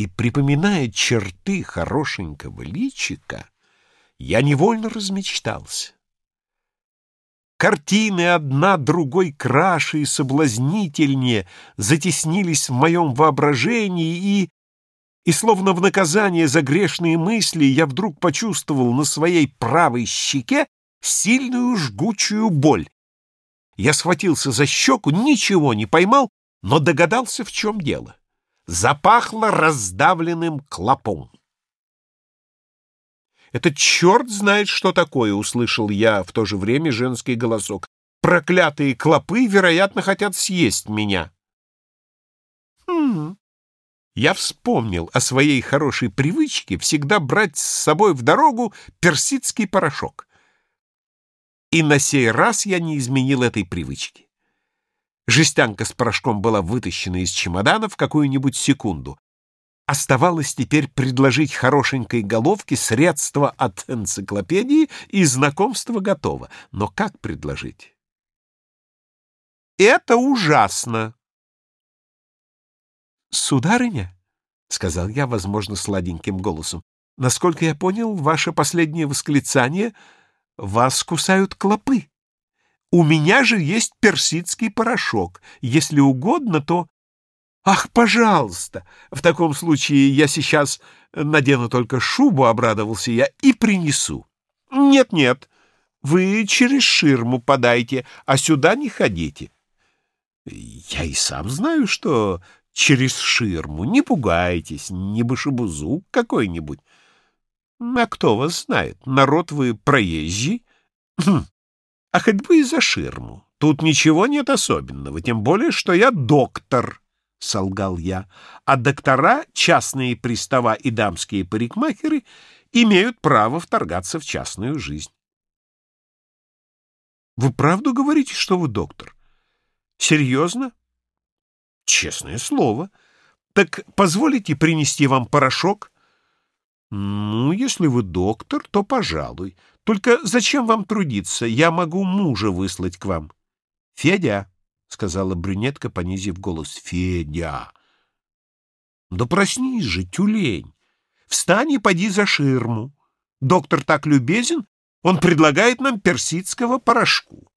И, припоминая черты хорошенького личика, я невольно размечтался. Картины одна другой краше и соблазнительнее затеснились в моем воображении, и, и словно в наказание за грешные мысли, я вдруг почувствовал на своей правой щеке сильную жгучую боль. Я схватился за щеку, ничего не поймал, но догадался, в чем дело. Запахло раздавленным клопом. «Это черт знает, что такое!» — услышал я в то же время женский голосок. «Проклятые клопы, вероятно, хотят съесть меня». «Хм...» Я вспомнил о своей хорошей привычке всегда брать с собой в дорогу персидский порошок. И на сей раз я не изменил этой привычки. Жестянка с порошком была вытащена из чемодана в какую-нибудь секунду. Оставалось теперь предложить хорошенькой головке средства от энциклопедии, и знакомство готово. Но как предложить? «Это ужасно!» «Сударыня», — сказал я, возможно, сладеньким голосом, — «насколько я понял, ваше последнее восклицание — вас кусают клопы. У меня же есть персидский порошок. Если угодно, то «Ах, пожалуйста! В таком случае я сейчас надену только шубу, — обрадовался я, — и принесу». «Нет-нет, вы через ширму подайте, а сюда не ходите». «Я и сам знаю, что через ширму. Не пугайтесь, не башебузук какой-нибудь». «А кто вас знает? Народ вы проезжий?» «А хоть бы и за ширму. Тут ничего нет особенного, тем более, что я доктор». — солгал я, — а доктора, частные пристава и дамские парикмахеры имеют право вторгаться в частную жизнь. Вы правду говорите, что вы доктор? Серьезно? Честное слово. Так позволите принести вам порошок? Ну, если вы доктор, то пожалуй. Только зачем вам трудиться? Я могу мужа выслать к вам. Федя, — сказала брюнетка, понизив голос. — Федя! — Да проснись же, тюлень! Встань и поди за ширму. Доктор так любезен, он предлагает нам персидского порошку.